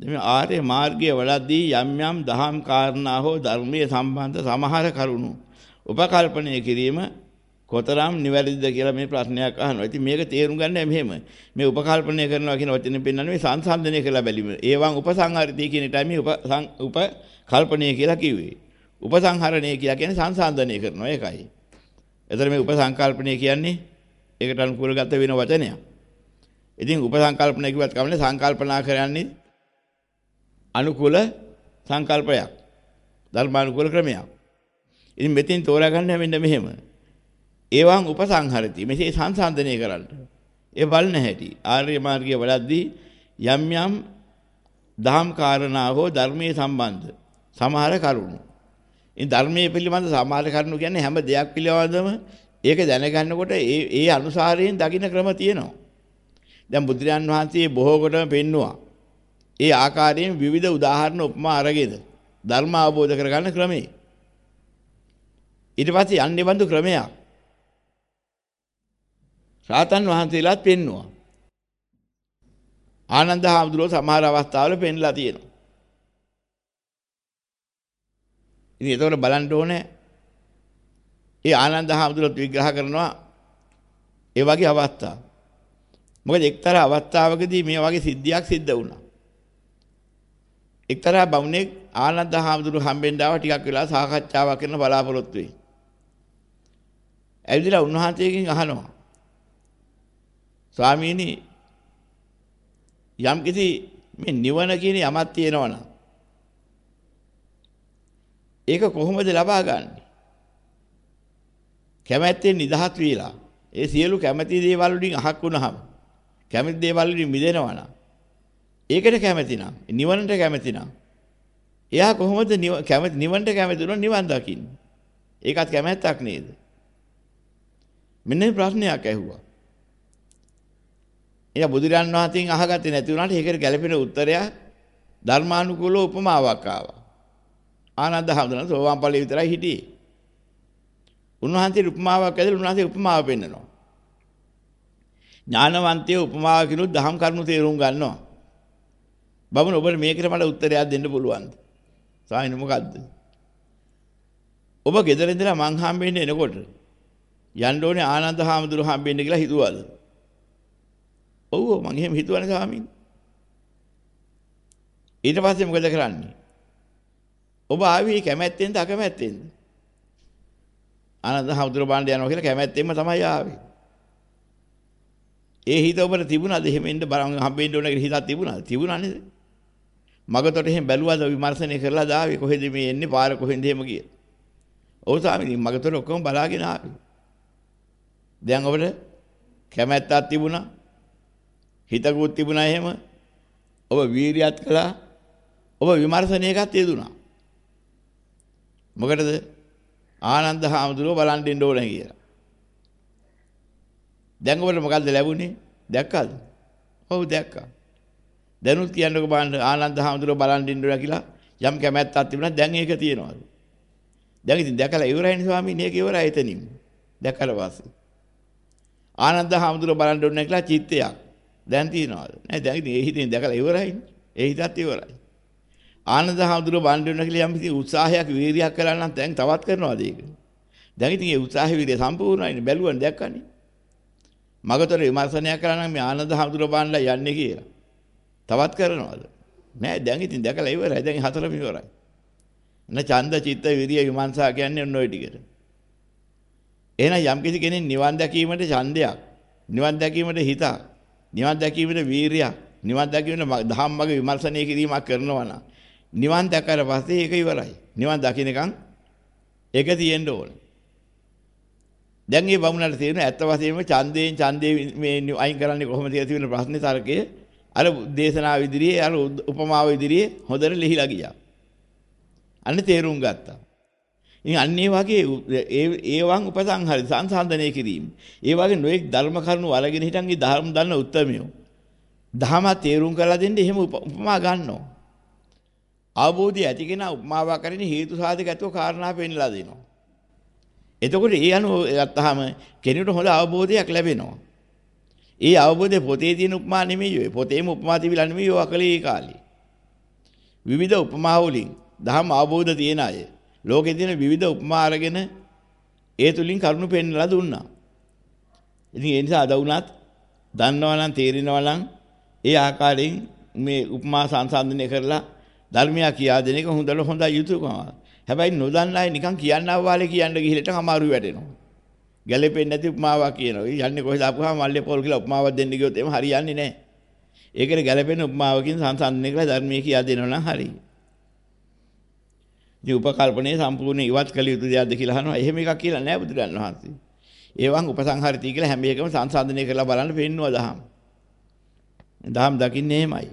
මේ ආර්ය මාර්ගයේ වඩද්දී යම් යම් දහම් කාරණා හෝ ධර්මයේ සම්බන්ධ සමහර කරුණු උපකල්පනය කිරීම කොතරම් නිවැරදිද කියලා මේ ප්‍රශ්නයක් අහනවා. ඉතින් මේක තේරුම් ගන්න මෙහෙම. මේ උපකල්පනය කරනවා කියන වචනේ පෙන්වන්නේ මේ සංසන්දනය කියලා බැලීම. ඒවන් උපසංහරිතය කියන එකයි මේ උප උපකල්පනය කියලා කිව්වේ. උපසංහරණය කියලා කියන්නේ සංසන්දනය කරනවා ඒකයි. එතන මේ උපසංකල්පනය කියන්නේ ඒකට අනුකූල ගත වෙන වචනයක්. ඉතින් උපසංකල්පනය කිව්වත් කමන්නේ සංකල්පනා කරන්නේ අනුකූල සංකල්පයක්. ධර්මානුකූල ක්‍රමයක්. ඉතින් මෙතෙන් තෝරා ගන්න හැමෙන්න මෙහෙම. ඒවන් උපසංහරති. මෙසේ සංසන්දනය කරන්න. ඒ බලන හැටි. ආර්ය මාර්ගයේ වඩද්දී යම් යම් දහම් කාරණා හෝ ධර්මයේ සම්බන්ධ සමහර කරුණු. ඉතින් ධර්මයේ පිළිබඳ සමහර කරුණු කියන්නේ හැම දෙයක් පිළිබඳවම ඒක දැනගන්නකොට ඒ ඒ අනුසාරයෙන් දකින්න ක්‍රම තියෙනවා. දැන් බුදුරජාන් වහන්සේ බොහෝ කොටම පෙන්නවා. ඒ ආකාරයෙන් විවිධ උදාහරණ උපමා අරගෙන ධර්ම අවබෝධ කරගන්න ක්‍රමේ. ඊට පස්සේ යන්නේ බඳු ක්‍රමයක්. රාතන් වහන්සේලාත් පෙන්නවා. ආනන්ද හාමුදුරුවෝ සමහර අවස්ථාවල පෙන්ලා තියෙනවා. ඉතින් ඒතකොට බලන්න ඕනේ ඒ ආනන්ද හාමුදුරුවෝත් විග්‍රහ කරනවා ඒ වගේ අවස්ථා. මොකද එක්තරා අවස්ථාවකදී මේ වගේ සිද්ධියක් සිද්ධ වුණා. එක්තරා බමුණෙක් ආනන්ද හාමුදුරුවෝ හම්බෙන්න ආව ටිකක් වෙලා සාකච්ඡාවක් කරන බලාපොරොත්තු වෙයි. ඇවිදලා උන්වහන්සේගෙන් අහනවා. ස්වාමීනි යම් කිසි මේ නිවන කියන යමක් තියෙනවනම් ඒක කොහොමද ලබා ගන්නෙ? කැමැත්තෙන් නිදහස් වීලා ඒ සියලු කැමැති දේවල් වලින් අහක් වුණාම කැමැති දේවල් වලින් මිදෙනවා නම් ඒකට කැමැති නම් නිවනට කැමැති නම් එයා කොහොමද කැමැති නිවනට කැමැති උනොත් නිවන් දකින්න ඒකත් කැමැත්තක් නේද මෙන්න මේ ප්‍රශ්නයක් ඇහුවා එයා බුදුරන් වහන්සේගෙන් අහගත්තේ නැති වුණාට ඒකට ගැළපෙන උත්තරයක් ධර්මානුකූල උපමාවක් ආවා ආනන්ද හඳුනන සෝවාන් ඵලයේ විතරයි හිටියේ. උන්වහන්සේ උපමාවක් ඇදලා උන්වහන්සේ උපමාව පෙන්නනවා. ඥානවන්තයෝ උපමාව කිනුත් දහම් කරුණු තේරුම් ගන්නවා. බබන ඔබට මේකට මට උත්තරයක් දෙන්න පුළුවන්ද? සාහින මොකද්ද? ඔබ ගෙදර ඉඳලා මං හම්බෙන්න එනකොට යන්න ඕනේ ආනන්ද හාමුදුරු හම්බෙන්න කියලා හිතුවද? ඔව් මං එහෙම හිතුවනේ ස්වාමීන්. ඊට පස්සේ මොකද කරන්නේ? ඔබ ආවේ කැමැත්තෙන්ද අකමැත්තෙන්ද? ආනන්ද හමුදුර බණ්ඩ යනවා කියලා කැමැත්තෙන්ම තමයි ආවේ. ඒ හිත ඔබට තිබුණාද එහෙම එන්න බලන් හම්බෙන්න ඕන කියලා හිතක් තිබුණාද? තිබුණා නේද? මගතොට එහෙම බැලුවාද විමර්ශනය කරලා දාවේ කොහෙද මේ එන්නේ පාර කොහෙන්ද එහෙම කියලා. ඔව් ස්වාමීනි මගතොට ඔක්කොම බලාගෙන ආවේ. දැන් ඔබට කැමැත්තක් තිබුණා. හිතකුත් තිබුණා එහෙම. ඔබ වීරියත් කළා. ඔබ විමර්ශනයකත් යෙදුණා. මොකටද? ආනන්ද හාමුදුරුව බලන් දෙන්න ඕන කියලා. දැන් ඔබට මොකද්ද ලැබුණේ? දැක්කද? ඔව් දැක්කා. දැනුත් කියන්නකෝ බලන්න ආනන්ද හාමුදුරුව බලන් දෙන්න ඕන කියලා යම් කැමැත්තක් තිබුණා දැන් ඒක තියෙනවලු. දැන් ඉතින් දැකලා ඉවරයිනේ ස්වාමීන් මේක ඉවරයි එතනින්. දැකලා පස්සේ. ආනන්ද හාමුදුරුව බලන් දුන්නා කියලා චිත්තයක් දැන් තියනවාද? නෑ දැන් ඉතින් ඒ හිතෙන් දැකලා ඉවරයිනේ. ඒ හිතත් ඉවරයි. ආනන්ද හාමුදුරුව බණ්ඩ වෙන කියලා යම් කිසි උත්සාහයක් වීරියක් කළා නම් දැන් තවත් කරනවාද ඒක? දැන් ඉතින් ඒ උත්සාහ වීරිය සම්පූර්ණයිනේ බැලුවනේ දැක්කනේ. මගතොර විමර්ශනයක් කළා නම් මේ ආනන්ද හාමුදුරුව බණ්ඩලා යන්නේ කියලා. තවත් කරනවාද? නෑ දැන් ඉතින් දැකලා ඉවරයි. දැන් හතරම ඉවරයි. එන ඡන්ද චිත්ත විරිය විමර්ශා කියන්නේ ඔන්න ඔය ටිකට. එහෙනම් යම් කිසි කෙනෙක් නිවන් දැකීමට ඡන්දයක්, නිවන් දැකීමට හිතක්, නිවන් දැකීමට වීරියක්, නිවන් දැකීමට ධම්මග විමර්ශනය කිරීමක් කරනවා නම් නිවන් දැක්කට පස්සේ ඒක ඉවරයි. නිවන් දකින්නකම් ඒක තියෙන්න ඕන. දැන් මේ බමුණට තේරෙන ඇත්ත වශයෙන්ම ඡන්දයෙන් ඡන්දේ මේ අයින් කරන්නේ කොහොමද කියලා තියෙන ප්‍රශ්නේ තරකයේ අර දේශනාව ඉදිරියේ අර උපමාව ඉදිරියේ හොඳට ලිහිලා ගියා. අන්න තේරුම් ගත්තා. ඉතින් අන්න ඒ වගේ ඒ ඒවන් උපසංහරි සංසන්දනය කිරීම. ඒ වගේ නොඑක් ධර්ම කරුණු අරගෙන හිටන් ඒ ධර්ම දන්න උත්තරමියෝ. දහම තේරුම් කරලා දෙන්න එහෙම උපමා ගන්නවා. අවබෝධය ඇති කෙනා උපමාවක් කරගෙන හේතු සාධක ඇතුව කාරණා පෙන්නලා දෙනවා. එතකොට ඒ අනුව ගත්තාම කෙනෙකුට හොඳ අවබෝධයක් ලැබෙනවා. ඒ අවබෝධය පොතේ තියෙන උපමා නෙමෙයි ඔය. පොතේම උපමා තිබිලා නෙමෙයි ඔය අකලේ කාලේ. විවිධ උපමා වලින් දහම් අවබෝධ තියෙන අය ලෝකේ තියෙන විවිධ උපමා අරගෙන ඒ තුලින් කරුණු පෙන්නලා දුන්නා. ඉතින් ඒ නිසා අද වුණත් දන්නවා නම් තේරෙනවා නම් ඒ ආකාරයෙන් මේ උපමා සංසන්දනය කරලා ධර්මයා කියා දෙන එක හොඳල හොඳ යුතුයකම. හැබැයි නොදන්න අය නිකන් කියන්නා වාලේ කියන්න ගිහිලට අමාරු වැටෙනවා. ගැළපෙන්නේ නැති උපමාවක් කියනවා. යන්නේ කොහෙද ආපුවාම මල්ලේ පොල් කියලා උපමාවක් දෙන්න ගියොත් එහෙම හරියන්නේ නැහැ. ඒකට ගැළපෙන උපමාවකින් සංසන්දනය කරලා ධර්මයේ කියා දෙනවා නම් හරියි. ඉතින් උපකල්පනයේ සම්පූර්ණ ඉවත් කළ යුතු දෙයක්ද කියලා අහනවා. එහෙම එකක් කියලා නෑ බුදුරජාණන් වහන්සේ. ඒවන් උපසංහාරිතී කියලා හැම එකම සංසන්දනය කරලා බලන්න පෙන්නවා දහම්. දහම් දකින්නේ එහෙමයි.